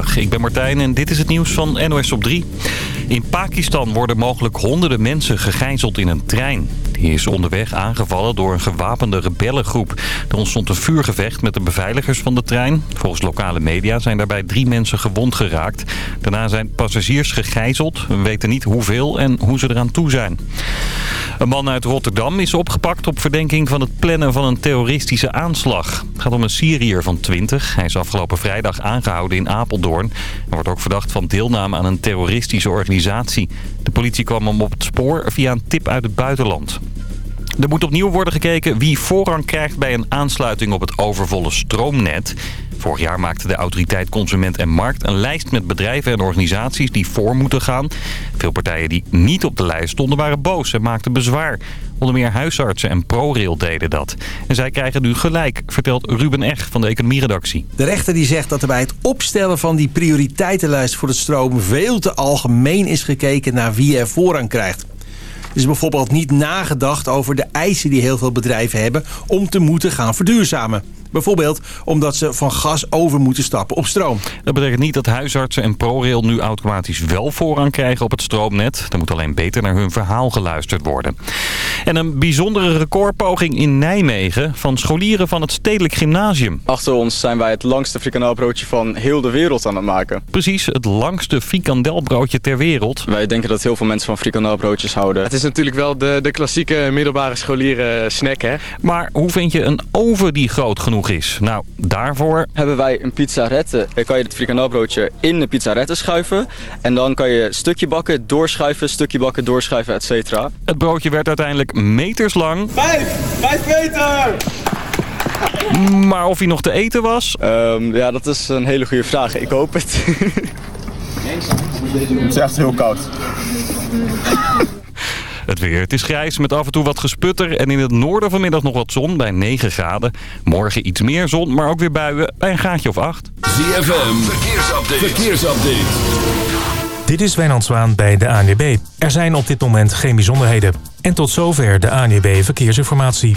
Ik ben Martijn en dit is het nieuws van NOS op 3. In Pakistan worden mogelijk honderden mensen gegijzeld in een trein. Die is onderweg aangevallen door een gewapende rebellengroep. Er ontstond een vuurgevecht met de beveiligers van de trein. Volgens lokale media zijn daarbij drie mensen gewond geraakt. Daarna zijn passagiers gegijzeld. We weten niet hoeveel en hoe ze eraan toe zijn. Een man uit Rotterdam is opgepakt op verdenking van het plannen van een terroristische aanslag. Het gaat om een Syriër van 20. Hij is afgelopen vrijdag aangehouden in Apeldoorn. Hij wordt ook verdacht van deelname aan een terroristische organisatie. De politie kwam hem op het spoor via een tip uit het buitenland. Er moet opnieuw worden gekeken wie voorrang krijgt bij een aansluiting op het overvolle stroomnet. Vorig jaar maakte de autoriteit Consument en Markt een lijst met bedrijven en organisaties die voor moeten gaan. Veel partijen die niet op de lijst stonden waren boos en maakten bezwaar. Onder meer huisartsen en ProRail deden dat. En zij krijgen nu gelijk, vertelt Ruben Ech van de economieredactie. De rechter die zegt dat er bij het opstellen van die prioriteitenlijst voor het stroom... veel te algemeen is gekeken naar wie er voorrang krijgt. Is bijvoorbeeld niet nagedacht over de eisen die heel veel bedrijven hebben... om te moeten gaan verduurzamen. Bijvoorbeeld omdat ze van gas over moeten stappen op stroom. Dat betekent niet dat huisartsen en ProRail nu automatisch wel voorrang krijgen op het stroomnet. Er moet alleen beter naar hun verhaal geluisterd worden. En een bijzondere recordpoging in Nijmegen van scholieren van het Stedelijk Gymnasium. Achter ons zijn wij het langste frikandelbroodje van heel de wereld aan het maken. Precies, het langste frikandelbroodje ter wereld. Wij denken dat heel veel mensen van frikandelbroodjes houden. Het is natuurlijk wel de, de klassieke middelbare scholieren snack, hè? Maar hoe vind je een oven die groot genoeg is? Nou, daarvoor... Hebben wij een pizzarette. Dan kan je het frikandelbroodje in de pizzarette schuiven. En dan kan je stukje bakken, doorschuiven, stukje bakken, doorschuiven, et cetera. Het broodje werd uiteindelijk meters lang. Vijf! Vijf meter! Maar of hij nog te eten was? Um, ja, dat is een hele goede vraag. Ik hoop het. het is echt heel koud. Het weer. Het is grijs met af en toe wat gesputter. En in het noorden vanmiddag nog wat zon bij 9 graden. Morgen iets meer zon, maar ook weer buien bij een gaatje of 8. ZFM. Verkeersupdate. Verkeersupdate. Dit is Wijnand Zwaan bij de ANWB. Er zijn op dit moment geen bijzonderheden. En tot zover de ANWB Verkeersinformatie.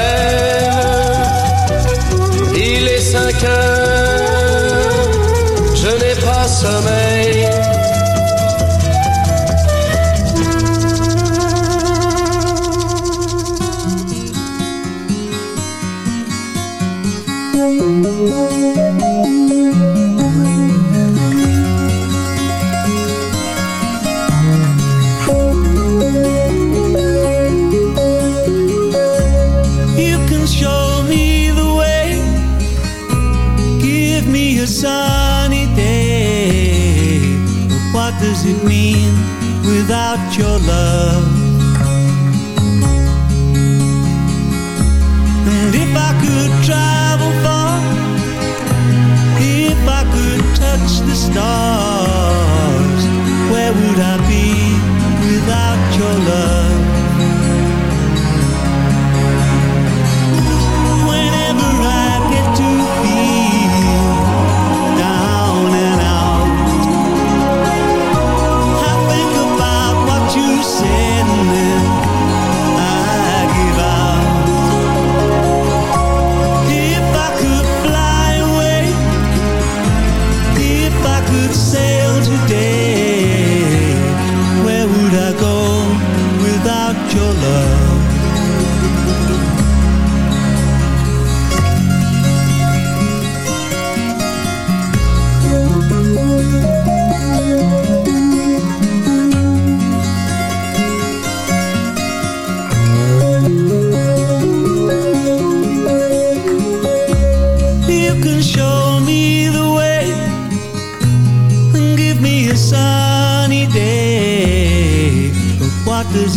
Your love?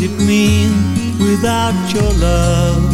it mean without your love?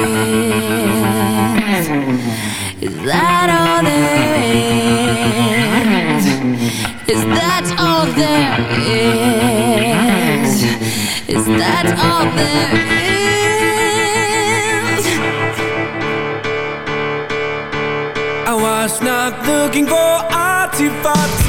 is? That all there is? Is that all there is? Is that all there is? I was not looking for artifacts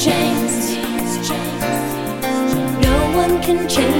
changed. No one can change